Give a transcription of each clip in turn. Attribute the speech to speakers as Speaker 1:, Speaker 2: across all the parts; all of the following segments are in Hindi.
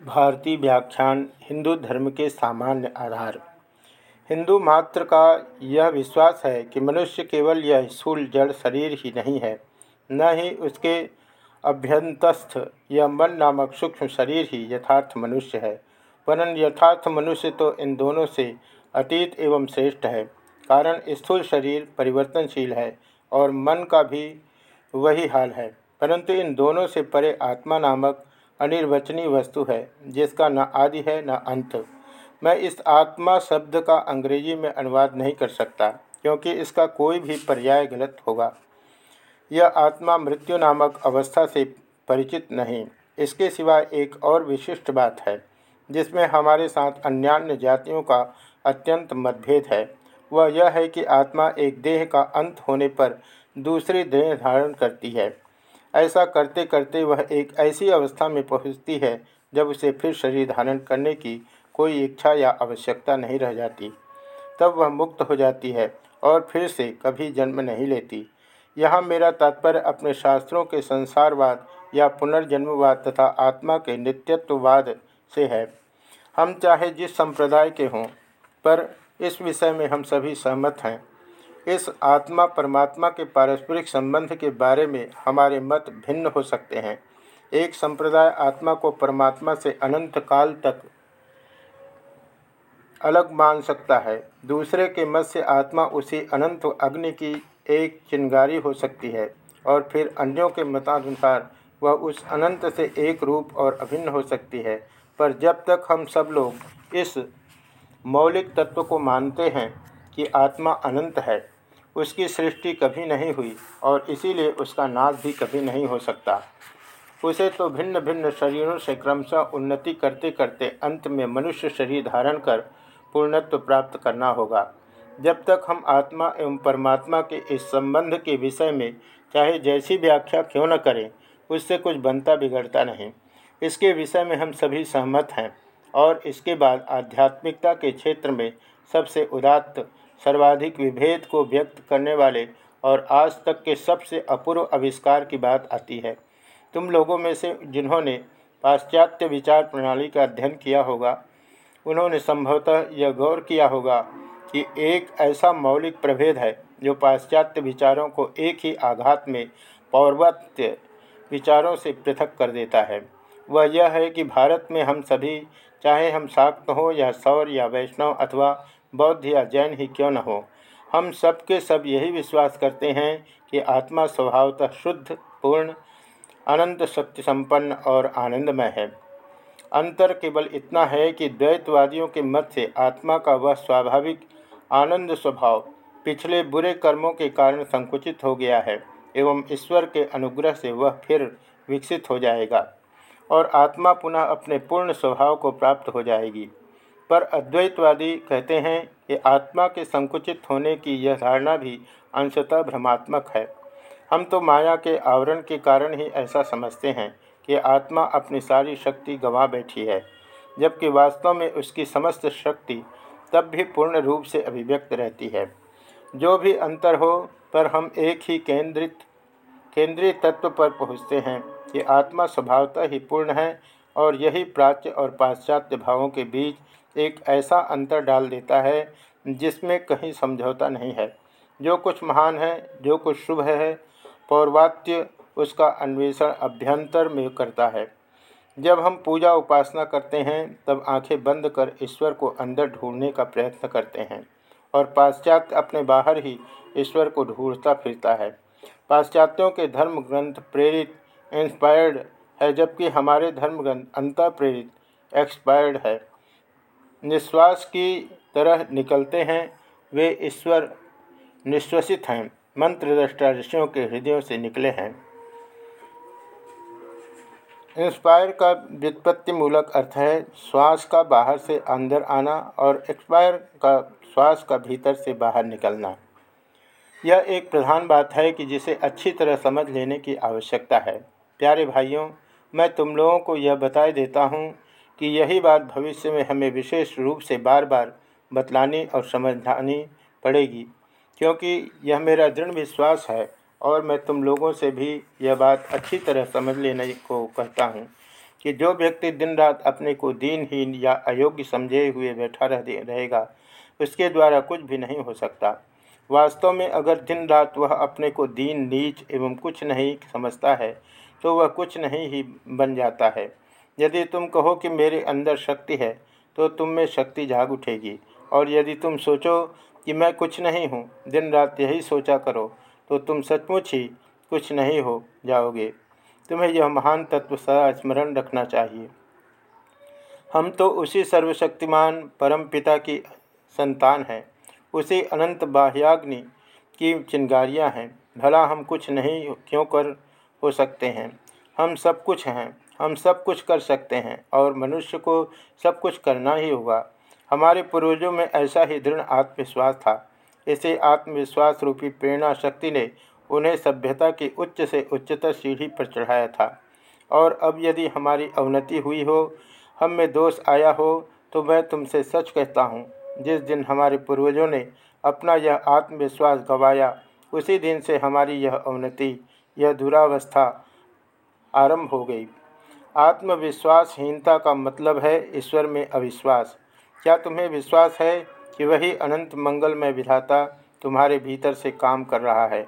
Speaker 1: भारतीय व्याख्यान, हिंदू धर्म के सामान्य आधार। हिंदू मात्र का यह विश्वास है कि मनुष्य केवल यह स्थूल जड़ शरीर ही नहीं है, न ही उसके अभ्यंतस्थ यह मन नामक सूक्ष्म शरीर ही यथार्थ मनुष्य है। वरन यथार्थ मनुष्य तो इन दोनों से अतीत एवं श्रेष्ठ है, कारण स्थूल शरीर परिवर्तनशील है और मन का भी वही हाल है। परंतु इन दोनों से परे आत्मा नामक अनिर्वचनीय वस्तु है, जिसका न आदि है, न अंत। मैं इस आत्मा शब्द का अंग्रेज़ी में अनुवाद नहीं कर सकता, क्योंकि इसका कोई भी पर्याय गलत होगा। यह आत्मा मृत्यु नामक अवस्था से परिचित नहीं, इसके सिवा एक और विशिष्ट बात है, जिसमें हमारे साथ अन्यान्य जातियों का अत्यंत मतभेद है। वह यह है कि आत्मा एक देह का अंत होने पर दूसरी देह धारण करती है। ऐसा करते करते वह एक ऐसी अवस्था में पहुँचती है, जब उसे फिर शरीर धारण करने की कोई इच्छा या आवश्यकता नहीं रह जाती। तब वह मुक्त हो जाती है और फिर से कभी जन्म नहीं लेती। यहाँ मेरा तात्पर्य अपने शास्त्रों के संसारवाद या पुनर्जन्मवाद तथा आत्मा के नित्यत्ववाद से है। हम चाहे जिस संप्रदाय के हों, पर इस विषय में हम सभी सहमत हैं। इस आत्मा परमात्मा के पारस्परिक संबंध के बारे में हमारे मत भिन्न हो सकते हैं। एक संप्रदाय आत्मा को परमात्मा से अनंत काल तक अलग मान सकता है। दूसरे के मत से आत्मा उसी अनंत अग्नि की एक चिंगारी हो सकती है और फिर अन्यों के मतानुसार वह उस अनंत से एक रूप और अभिन्न हो सकती है। पर जब तक हम सब लोग इस मौलिक तत्व को मानते हैं कि आत्मा अनंत है। उसकी सृष्टि कभी नहीं हुई और इसीलिए उसका नाश भी कभी नहीं हो सकता। उसे तो भिन्न भिन्न शरीरों से क्रमशः उन्नति करते करते अंत में मनुष्य शरीर धारण कर पूर्णत्व प्राप्त करना होगा। जब तक हम आत्मा एवं परमात्मा के इस संबंध के विषय में चाहे जैसी व्याख्या क्यों न करें, उससे कुछ बनता बिगड़ता नहीं। इसके विषय में हम सभी सहमत हैं और इसके बाद आध्यात्मिकता के क्षेत्र में सबसे उदात्त सर्वाधिक विभेद को व्यक्त करने वाले और आज तक के सबसे अपूर्व आविष्कार की बात आती है। तुम लोगों में से जिन्होंने पाश्चात्य विचार प्रणाली का अध्ययन किया होगा, उन्होंने संभवतः यह गौर किया होगा कि एक ऐसा मौलिक प्रभेद है जो पाश्चात्य विचारों को एक ही आघात में पौर्वत्य विचारों से पृथक कर देता है। वह यह है कि भारत में हम सभी, चाहे हम शाक्त हों या सौर या वैष्णव अथवा बौद्ध या जैन ही क्यों न हो? हम सब के सब यही विश्वास करते हैं कि आत्मा स्वभावतः शुद्ध, पूर्ण, अनंत शक्ति संपन्न और आनंदमय है। अंतर केवल इतना है कि द्वैतवादियों के मत से आत्मा का वह स्वाभाविक, आनंद स्वभाव पिछले बुरे कर्मों के कारण संकुचित हो गया है एवं ईश्वर के अनुग्रह से वह फिर विकसित हो जाएगा और आत्मा पुनः अपने पूर्ण स्वभाव को प्राप्त हो जाएगी। पर अद्वैतवादी कहते हैं कि आत्मा के संकुचित होने की यह धारणा भी अंशतः भ्रमात्मक है। हम तो माया के आवरण के कारण ही ऐसा समझते हैं कि आत्मा अपनी सारी शक्ति गंवा बैठी है, जबकि वास्तव में उसकी समस्त शक्ति तब भी पूर्ण रूप से अभिव्यक्त रहती है। जो भी अंतर हो, पर हम एक ही केंद्रित, केंद्रीय तत्व पर पहुँचते हैं कि आत्मा स्वभावतः ही पूर्ण है और यही प्राच्य और पाश्चात्य भावों के बीच एक ऐसा अंतर डाल देता है जिसमें कहीं समझौता नहीं है। जो कुछ महान है, जो कुछ शुभ है, पौर्वात्य उसका अन्वेषण अभ्यंतर में करता है। जब हम पूजा उपासना करते हैं, तब आँखें बंद कर ईश्वर को अंदर ढूँढने का प्रयत्न करते हैं और पाश्चात्य अपने बाहर ही ईश्वर को ढूंढता फिरता है। पाश्चात्यों के धर्म ग्रंथ प्रेरित इंस्पायर्ड है जबकि हमारे धर्म ग्रंथ अंत प्रेरित एक्सपायर्ड है। निश्वास की तरह निकलते हैं, वे ईश्वर निश्वसित हैं मंत्र दृष्टा ऋषियों के हृदयों से निकले हैं। इंस्पायर का व्युत्पत्ति मूलक अर्थ है श्वास का बाहर से अंदर आना और एक्सपायर का श्वास का भीतर से बाहर निकलना। यह एक प्रधान बात है कि जिसे अच्छी तरह समझ लेने की आवश्यकता है। प्यारे भाइयों मैं तुम लोगों को यह बताए देता हूँ कि यही बात भविष्य में हमें विशेष रूप से बार बार बतलानी और समझानी पड़ेगी, क्योंकि यह मेरा दृढ़ विश्वास है और मैं तुम लोगों से भी यह बात अच्छी तरह समझ लेने को कहता हूँ कि जो व्यक्ति दिन रात अपने को दीनहीन या अयोग्य समझे हुए बैठा रह रहेगा, उसके द्वारा कुछ भी नहीं हो सकता। वास्तव में अगर दिन रात वह अपने को दीन, नीच एवं कुछ नहीं समझता है तो वह कुछ नहीं ही बन जाता है। यदि तुम कहो कि मेरे अंदर शक्ति है तो तुम में शक्ति जाग उठेगी। और यदि तुम सोचो कि मैं कुछ नहीं हूँ दिन रात यही सोचा करो तो तुम सचमुच ही कुछ नहीं हो जाओगे। तुम्हें यह महान तत्व सदा स्मरण रखना चाहिए। हम तो उसी सर्वशक्तिमान परम पिता की संतान हैं। उसी अनंत बाह्याग्नि की चिंगारियाँ हैं। भला हम कुछ नहीं क्यों कर हो सकते हैं। हम सब कुछ हैं। हम सब कुछ कर सकते हैं और मनुष्य को सब कुछ करना ही होगा। हमारे पूर्वजों में ऐसा ही दृढ़ आत्मविश्वास था। इसे आत्मविश्वास रूपी प्रेरणा शक्ति ने उन्हें सभ्यता की उच्च से उच्चतर सीढ़ी पर चढ़ाया था। और अब यदि हमारी अवनति हुई हो, हम में दोष आया हो तो मैं तुमसे सच कहता हूँ, जिस दिन हमारे पूर्वजों ने अपना यह आत्मविश्वास गवाया, उसी दिन से हमारी यह अवनति यह दुरावस्था आरंभ हो गई। आत्मविश्वासहीनता का मतलब है ईश्वर में अविश्वास। क्या तुम्हें विश्वास है कि वही अनंत मंगलमय विधाता तुम्हारे भीतर से काम कर रहा है?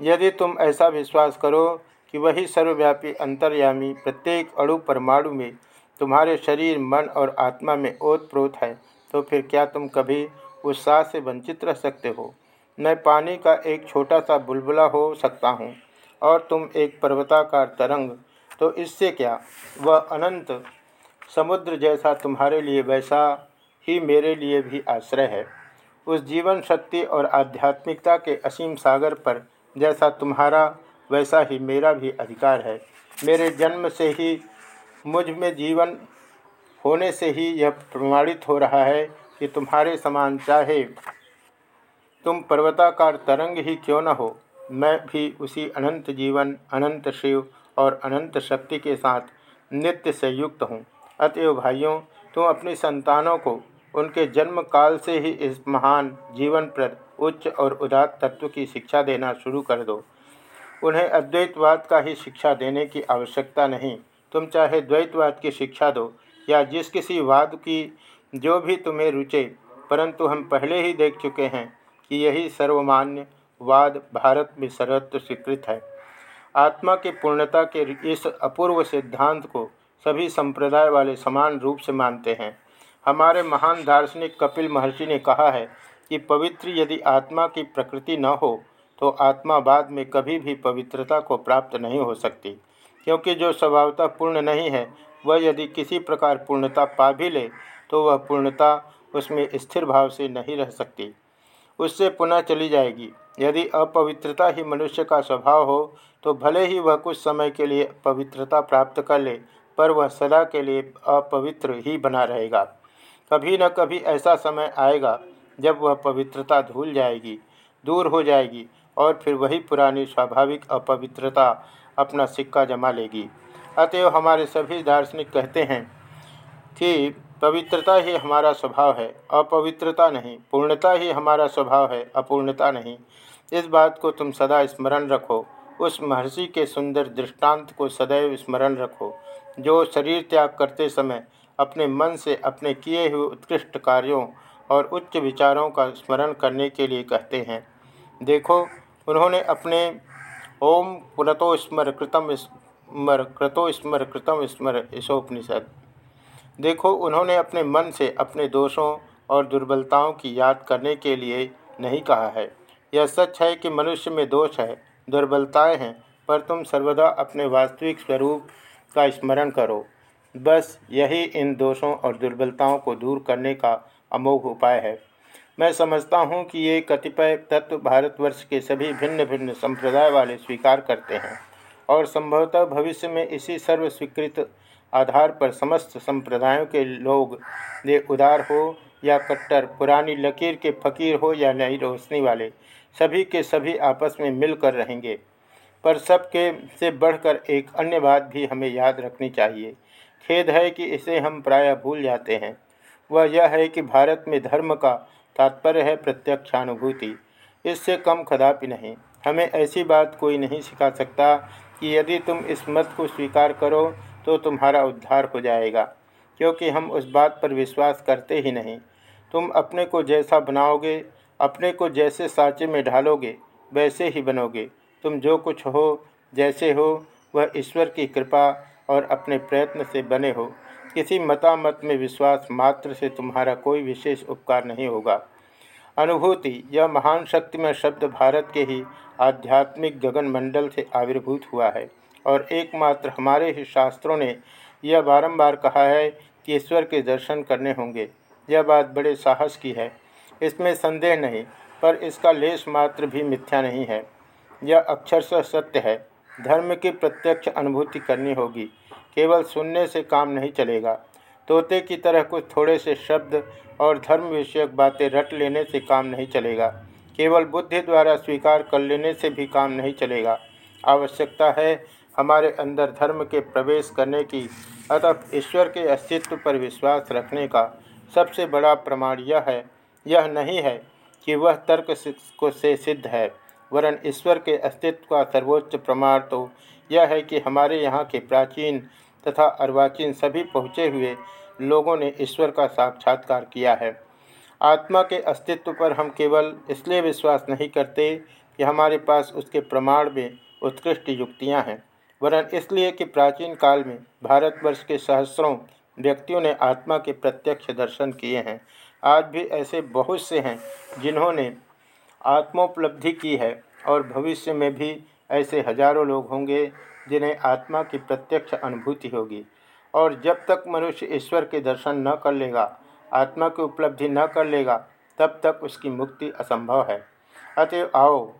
Speaker 1: यदि तुम ऐसा विश्वास करो कि वही सर्वव्यापी अंतर्यामी प्रत्येक अणु परमाणु में तुम्हारे शरीर, मन और आत्मा में ओत प्रोत है तो फिर क्या तुम कभी उत्साह से वंचित रह सकते हो? मैं पानी का एक छोटा सा बुलबुला हो सकता हूँ। और तुम एक पर्वताकार तरंग। तो इससे क्या? वह अनंत समुद्र जैसा तुम्हारे लिए वैसा ही मेरे लिए भी आश्रय है। उस जीवन शक्ति और आध्यात्मिकता के असीम सागर पर जैसा तुम्हारा, वैसा ही मेरा भी अधिकार है। मेरे जन्म से ही, मुझमें जीवन होने से ही यह प्रमाणित हो रहा है कि तुम्हारे समान चाहे तुम पर्वताकार तरंग ही क्यों न हो। मैं भी उसी अनंत जीवन, अनंत शिव और अनंत शक्ति के साथ नित्य से युक्त हूँ। अतएव भाइयों, तुम अपनी संतानों को उनके जन्म काल से ही इस महान जीवन जीवनप्रद, उच्च और उदात तत्व की शिक्षा देना शुरू कर दो। उन्हें अद्वैतवाद का ही शिक्षा देने की आवश्यकता नहीं। तुम चाहे द्वैतवाद की शिक्षा दो, या जिस किसी वाद की, जो भी तुम्हें रुचे, परंतु हम पहले ही देख चुके हैं कि यही सर्वमान्य वाद भारत में सर्वत्र स्वीकृत है। आत्मा की पूर्णता के इस अपूर्व सिद्धांत को सभी संप्रदाय वाले समान रूप से मानते हैं। हमारे महान दार्शनिक कपिल महर्षि ने कहा है कि पवित्र यदि आत्मा की प्रकृति न हो तो आत्मा बाद में कभी भी पवित्रता को प्राप्त नहीं हो सकती। क्योंकि जो स्वभावता पूर्ण नहीं है, वह यदि किसी प्रकार पूर्णता पा भी ले तो वह पूर्णता उसमें स्थिर भाव से नहीं रह सकती। उससे पुनः चली जाएगी। यदि अपवित्रता ही मनुष्य का स्वभाव हो तो भले ही वह कुछ समय के लिए पवित्रता प्राप्त कर ले, पर वह सदा के लिए अपवित्र ही बना रहेगा। कभी न कभी ऐसा समय आएगा जब वह पवित्रता धूल जाएगी, दूर हो जाएगी, और फिर वही पुरानी स्वाभाविक अपवित्रता अपना सिक्का जमा लेगी। अतएव हमारे सभी दार्शनिक कहते हैं कि पवित्रता ही हमारा स्वभाव है, अपवित्रता नहीं, पूर्णता ही हमारा स्वभाव है, अपूर्णता नहीं। इस बात को तुम सदा स्मरण रखो, उस महर्षि के सुंदर दृष्टांत को सदैव स्मरण रखो, जो शरीर त्याग करते समय अपने मन से अपने किए हुए उत्कृष्ट कार्यों और उच्च विचारों का स्मरण करने के लिए कहते हैं। देखो, उन्होंने अपने ओम पुनतो स्मर कृतम स्मर कृतो स्मर कृतम स्मर ईशोपनिषद देखो, उन्होंने अपने मन से अपने दोषों और दुर्बलताओं की याद करने के लिए नहीं कहा है। यह सच है कि मनुष्य में दोष है, दुर्बलताएँ हैं, पर तुम सर्वदा अपने वास्तविक स्वरूप का स्मरण करो। बस यही इन दोषों और दुर्बलताओं को दूर करने का अमोघ उपाय है। मैं समझता हूँ कि ये कतिपय तत्व भारतवर्ष के सभी भिन्न भिन्न संप्रदाय वाले स्वीकार करते हैं और संभवतः भविष्य में इसी सर्व स्वीकृत आधार पर समस्त संप्रदायों के लोग ये उदार हो या कट्टर, पुरानी लकीर के फकीर हो या नई रोशनी वाले सभी के सभी आपस में मिलकर रहेंगे। पर सबके से बढ़कर एक अन्य बात भी हमें याद रखनी चाहिए। खेद है कि इसे हम प्रायः भूल जाते हैं। वह यह है कि भारत में धर्म का तात्पर्य है प्रत्यक्षानुभूति। इससे कम कदापि नहीं। हमें ऐसी बात कोई नहीं सिखा सकता कि यदि तुम इस मत को स्वीकार करो तो तुम्हारा उद्धार हो जाएगा। क्योंकि हम उस बात पर विश्वास करते ही नहीं। तुम अपने को जैसा बनाओगे अपने को जैसे साँचे में ढालोगे, वैसे ही बनोगे। तुम जो कुछ हो, जैसे हो, वह ईश्वर की कृपा और अपने प्रयत्न से बने हो। किसी मतामत में विश्वास मात्र से तुम्हारा कोई विशेष उपकार नहीं होगा। अनुभूति, यह महान शक्तिमय शब्द भारत के ही आध्यात्मिक गगन मंडल से आविर्भूत हुआ है और एकमात्र हमारे ही शास्त्रों ने यह बारंबार कहा है कि ईश्वर के दर्शन करने होंगे। यह बात बड़े साहस की है। इसमें संदेह नहीं, पर इसका लेश मात्र भी मिथ्या नहीं है। यह अक्षरशः सत्य है। धर्म की प्रत्यक्ष अनुभूति करनी होगी। केवल सुनने से काम नहीं चलेगा। तोते की तरह कुछ थोड़े से शब्द और धर्म विषयक बातें रट लेने से काम नहीं चलेगा। केवल बुद्धि द्वारा स्वीकार कर लेने से भी काम नहीं चलेगा। आवश्यकता है हमारे अंदर धर्म के प्रवेश करने की। अतः ईश्वर के अस्तित्व पर विश्वास रखने का सबसे बड़ा प्रमाण यह है यह नहीं है कि वह तर्क को से सिद्ध है, वरन ईश्वर के अस्तित्व का सर्वोच्च प्रमाण तो यह है कि हमारे यहाँ के प्राचीन तथा अर्वाचीन सभी पहुँचे हुए लोगों ने ईश्वर का साक्षात्कार किया है। आत्मा के अस्तित्व पर हम केवल इसलिए विश्वास नहीं करते कि हमारे पास उसके प्रमाण में उत्कृष्ट युक्तियाँ हैं। वरन इसलिए कि प्राचीन काल में भारतवर्ष के सहस्रों व्यक्तियों ने आत्मा के प्रत्यक्ष दर्शन किए हैं। आज भी ऐसे बहुत से हैं जिन्होंने आत्मोपलब्धि की है और भविष्य में भी ऐसे हज़ारों लोग होंगे जिन्हें आत्मा की प्रत्यक्ष अनुभूति होगी। और जब तक मनुष्य ईश्वर के दर्शन न कर लेगा, आत्मा की उपलब्धि न कर लेगा, तब तक उसकी मुक्ति असंभव है। अतएव आओ,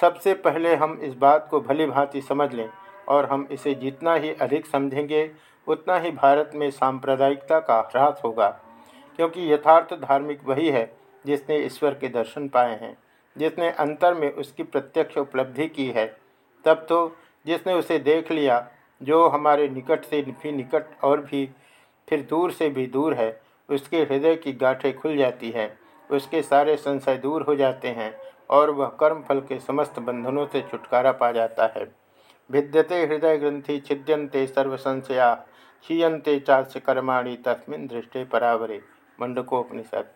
Speaker 1: सबसे पहले हम इस बात को भली भांति समझ लें और हम इसे जितना ही अधिक समझेंगे, उतना ही भारत में सांप्रदायिकता का ह्रास होगा। क्योंकि यथार्थ धार्मिक वही है जिसने ईश्वर के दर्शन पाए हैं। जिसने अंतर में उसकी प्रत्यक्ष उपलब्धि की है, तब तो जिसने उसे देख लिया, जो हमारे निकट से भी निकट और भी, फिर दूर से भी दूर है, उसके हृदय की गाठें खुल जाती हैं, उसके सारे संशय दूर हो जाते हैं, और वह कर्म फल के समस्त बंधनों से छुटकारा पा जाता है। भिद्यते हृदय ग्रंथि छिद्यंते सर्वसंशया क्षीयते चास्य कर्माणी तस्मिन दृष्टे परावरे। मंडकोपनिषद